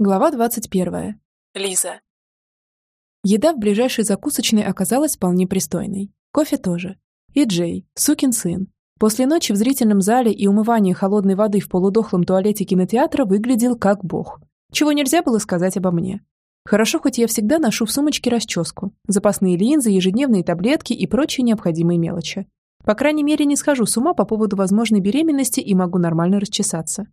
Глава 21. Лиза. Еда в ближайшей закусочной оказалась вполне пристойной. Кофе тоже. И Джей, сукин сын. После ночи в зрительном зале и умывания холодной воды в полудохлом туалете кинотеатра выглядел как бог. Чего нельзя было сказать обо мне. Хорошо, хоть я всегда ношу в сумочке расческу, запасные линзы, ежедневные таблетки и прочие необходимые мелочи. По крайней мере, не схожу с ума по поводу возможной беременности и могу нормально расчесаться.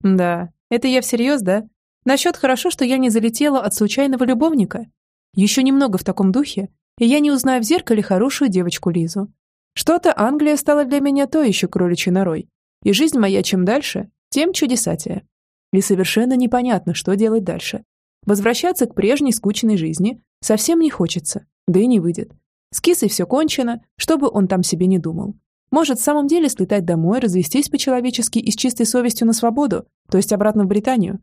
Да, это я всерьез, да? Насчет хорошо, что я не залетела от случайного любовника. Еще немного в таком духе, и я не узнаю в зеркале хорошую девочку Лизу. Что-то Англия стала для меня то еще кроличьей норой. И жизнь моя чем дальше, тем чудесатее. И совершенно непонятно, что делать дальше. Возвращаться к прежней скучной жизни совсем не хочется, да и не выйдет. С кисой все кончено, чтобы он там себе не думал. Может, в самом деле слетать домой, развестись по-человечески и с чистой совестью на свободу, то есть обратно в Британию,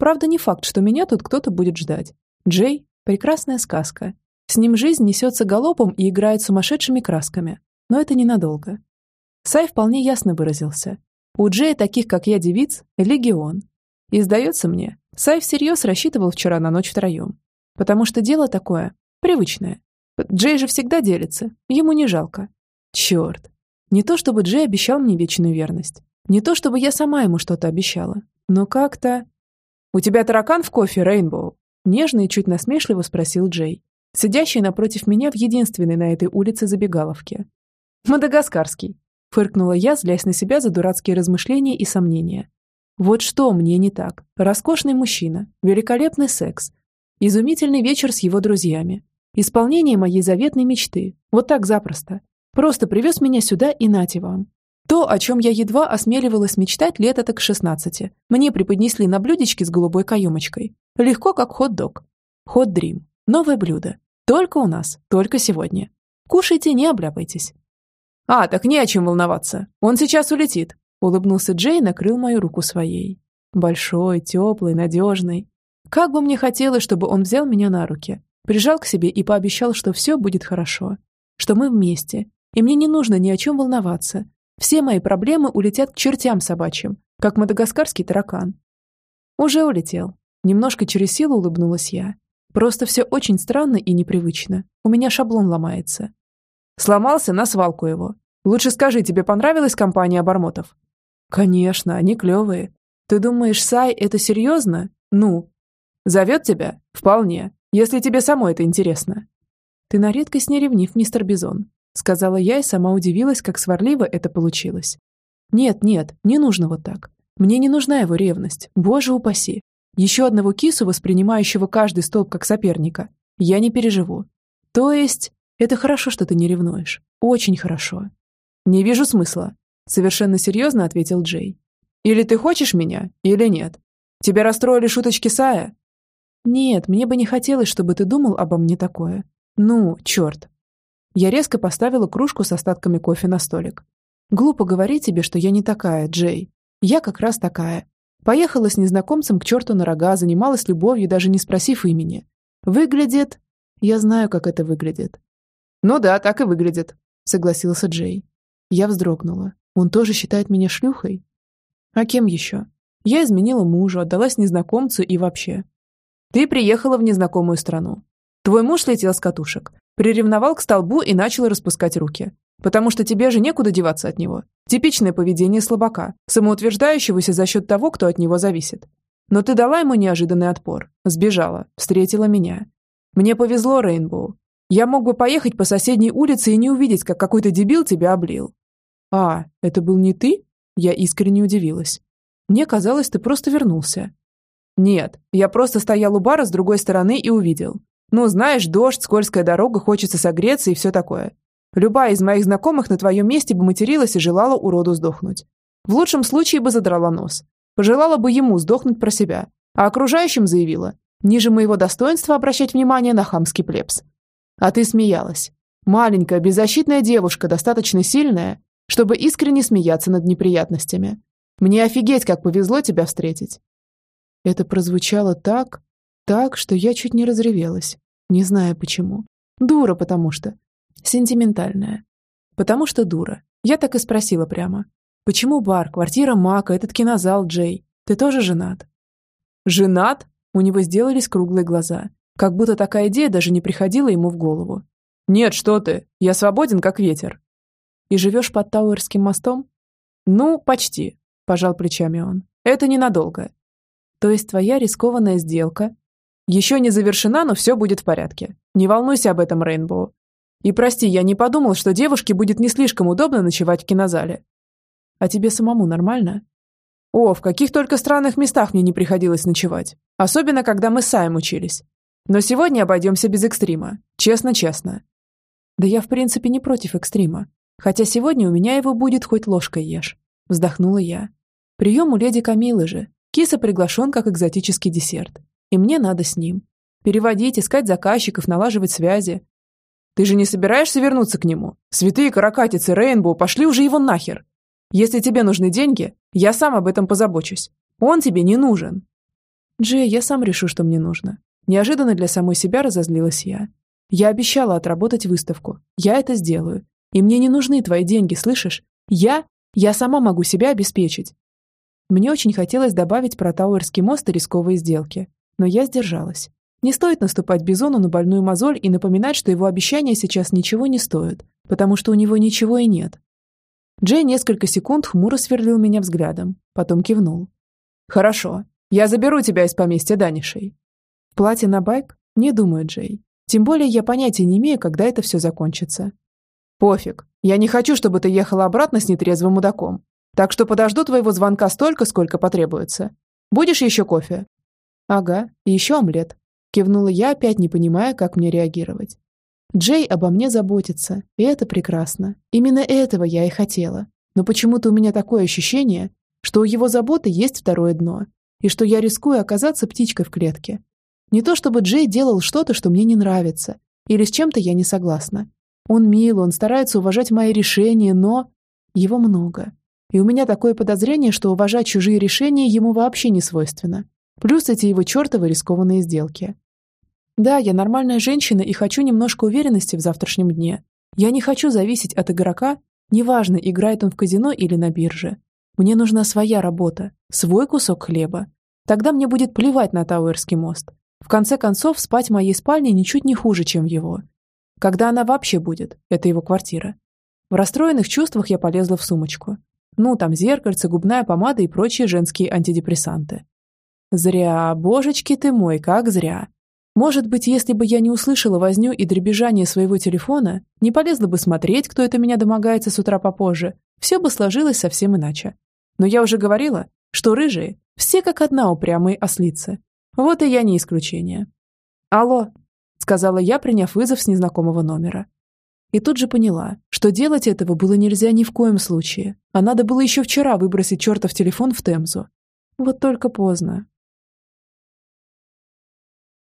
Правда, не факт, что меня тут кто-то будет ждать. Джей – прекрасная сказка. С ним жизнь несется галопом и играет сумасшедшими красками. Но это ненадолго. Сай вполне ясно выразился. У Джея таких, как я, девиц, легион. И, сдается мне, Сай всерьез рассчитывал вчера на ночь втроем. Потому что дело такое, привычное. Джей же всегда делится, ему не жалко. Черт. Не то чтобы Джей обещал мне вечную верность. Не то чтобы я сама ему что-то обещала. Но как-то... «У тебя таракан в кофе, Рейнбоу?» Нежно и чуть насмешливо спросил Джей, сидящий напротив меня в единственной на этой улице забегаловке. «Мадагаскарский», — фыркнула я, злясь на себя за дурацкие размышления и сомнения. «Вот что мне не так? Роскошный мужчина, великолепный секс, изумительный вечер с его друзьями, исполнение моей заветной мечты, вот так запросто. Просто привез меня сюда и нате вам. То, о чем я едва осмеливалась мечтать лет это к 16, мне преподнесли на блюдечке с голубой каемочкой. Легко, как хот-дог. Хот-дрим. Новое блюдо. Только у нас. Только сегодня. Кушайте, не обляпайтесь. «А, так не о чем волноваться. Он сейчас улетит», — улыбнулся Джей и накрыл мою руку своей. Большой, теплый, надежный. Как бы мне хотелось, чтобы он взял меня на руки, прижал к себе и пообещал, что все будет хорошо, что мы вместе, и мне не нужно ни о чем волноваться, все мои проблемы улетят к чертям собачьим, как мадагаскарский таракан. Уже улетел. Немножко через силу улыбнулась я. Просто все очень странно и непривычно. У меня шаблон ломается. Сломался, на свалку его. Лучше скажи, тебе понравилась компания обормотов? Конечно, они клевые. Ты думаешь, Сай, это серьезно? Ну. Зовет тебя? Вполне. Если тебе самой это интересно. Ты на редкость не ревнив, мистер Бизон. Сказала я и сама удивилась, как сварливо это получилось. Нет, нет, не нужно вот так. Мне не нужна его ревность, боже упаси. Еще одного кису, воспринимающего каждый столб как соперника, я не переживу. То есть, это хорошо, что ты не ревнуешь. Очень хорошо. Не вижу смысла. Совершенно серьезно ответил Джей. Или ты хочешь меня, или нет. Тебя расстроили шуточки Сая? Нет, мне бы не хотелось, чтобы ты думал обо мне такое. Ну, черт, я резко поставила кружку с остатками кофе на столик. Глупо говорить тебе, что я не такая, Джей. Я как раз такая. Поехала с незнакомцем к черту на рога, занималась любовью, даже не спросив имени. Выглядит... Я знаю, как это выглядит. Ну да, так и выглядит, согласился Джей. Я вздрогнула. Он тоже считает меня шлюхой? А кем еще? Я изменила мужу, отдалась незнакомцу и вообще. Ты приехала в незнакомую страну. Твой муж слетел с катушек. Приревновал к столбу и начал распускать руки. Потому что тебе же некуда деваться от него. Типичное поведение слабака, самоутверждающегося за счет того, кто от него зависит. Но ты дала ему неожиданный отпор. Сбежала. Встретила меня. Мне повезло, Рейнбоу. Я мог бы поехать по соседней улице и не увидеть, как какой-то дебил тебя облил. А, это был не ты? Я искренне удивилась. Мне казалось, ты просто вернулся. Нет, я просто стоял у бара с другой стороны и увидел. Ну, знаешь, дождь, скользкая дорога, хочется согреться и все такое. Любая из моих знакомых на твоем месте бы материлась и желала уроду сдохнуть. В лучшем случае бы задрала нос. Пожелала бы ему сдохнуть про себя. А окружающим заявила, ниже моего достоинства обращать внимание на хамский плебс. А ты смеялась. Маленькая, беззащитная девушка, достаточно сильная, чтобы искренне смеяться над неприятностями. Мне офигеть, как повезло тебя встретить. Это прозвучало так, так, что я чуть не разревелась. Не знаю почему. Дура, потому что. Сентиментальная. Потому что дура. Я так и спросила прямо. Почему бар, квартира Мака, этот кинозал Джей? Ты тоже женат? Женат? У него сделались круглые глаза, как будто такая идея даже не приходила ему в голову. «Нет, что ты! Я свободен, как ветер!» «И живешь под Тауэрским мостом?» «Ну, почти», – пожал плечами он. «Это ненадолго». «То есть твоя рискованная сделка?» «Еще не завершена, но все будет в порядке. Не волнуйся об этом, Рейнбоу. И прости, я не подумал, что девушке будет не слишком удобно ночевать в кинозале. А тебе самому нормально? О, в каких только странных местах мне не приходилось ночевать. Особенно, когда мы с Саем учились. Но сегодня обойдемся без экстрима. Честно-честно. Да я в принципе не против экстрима. Хотя сегодня у меня его будет хоть ложкой ешь. Вздохнула я. Прием у леди Камилы же. Киса приглашен как экзотический десерт. И мне надо с ним. Переводить, искать заказчиков, налаживать связи. Ты же не собираешься вернуться к нему? Святые каракатицы Рейнбоу, пошли уже его нахер. Если тебе нужны деньги, я сам об этом позабочусь. Он тебе не нужен. Джей, я сам решу, что мне нужно. Неожиданно для самой себя разозлилась я. Я обещала отработать выставку. Я это сделаю. И мне не нужны твои деньги, слышишь? Я... Я сама могу себя обеспечить. Мне очень хотелось добавить про Тауэрский мост и рисковые сделки. Но я сдержалась. Не стоит наступать Бизону на больную мозоль и напоминать, что его обещания сейчас ничего не стоят, потому что у него ничего и нет. Джей несколько секунд хмуро сверлил меня взглядом, потом кивнул. «Хорошо, я заберу тебя из поместья Данишей». «В платье на байк? Не думаю, Джей. Тем более я понятия не имею, когда это все закончится». «Пофиг. Я не хочу, чтобы ты ехала обратно с нетрезвым мудаком. Так что подожду твоего звонка столько, сколько потребуется. Будешь еще кофе?» «Ага, и еще омлет», – кивнула я, опять не понимая, как мне реагировать. Джей обо мне заботится, и это прекрасно. Именно этого я и хотела. Но почему-то у меня такое ощущение, что у его заботы есть второе дно, и что я рискую оказаться птичкой в клетке. Не то чтобы Джей делал что-то, что мне не нравится, или с чем-то я не согласна. Он мил, он старается уважать мои решения, но... Его много. И у меня такое подозрение, что уважать чужие решения ему вообще не свойственно. Плюс эти его чертовы рискованные сделки. Да, я нормальная женщина и хочу немножко уверенности в завтрашнем дне. Я не хочу зависеть от игрока, неважно, играет он в казино или на бирже. Мне нужна своя работа, свой кусок хлеба. Тогда мне будет плевать на Тауэрский мост. В конце концов, спать в моей спальне ничуть не хуже, чем его. Когда она вообще будет, это его квартира. В расстроенных чувствах я полезла в сумочку. Ну, там зеркальце, губная помада и прочие женские антидепрессанты. Зря, божечки ты мой, как зря. Может быть, если бы я не услышала возню и дребезжание своего телефона, не полезла бы смотреть, кто это меня домогается с утра попозже, все бы сложилось совсем иначе. Но я уже говорила, что рыжие все как одна упрямые ослицы. Вот и я не исключение. «Алло», — сказала я, приняв вызов с незнакомого номера. И тут же поняла, что делать этого было нельзя ни в коем случае, а надо было еще вчера выбросить чертов телефон в Темзу. Вот только поздно.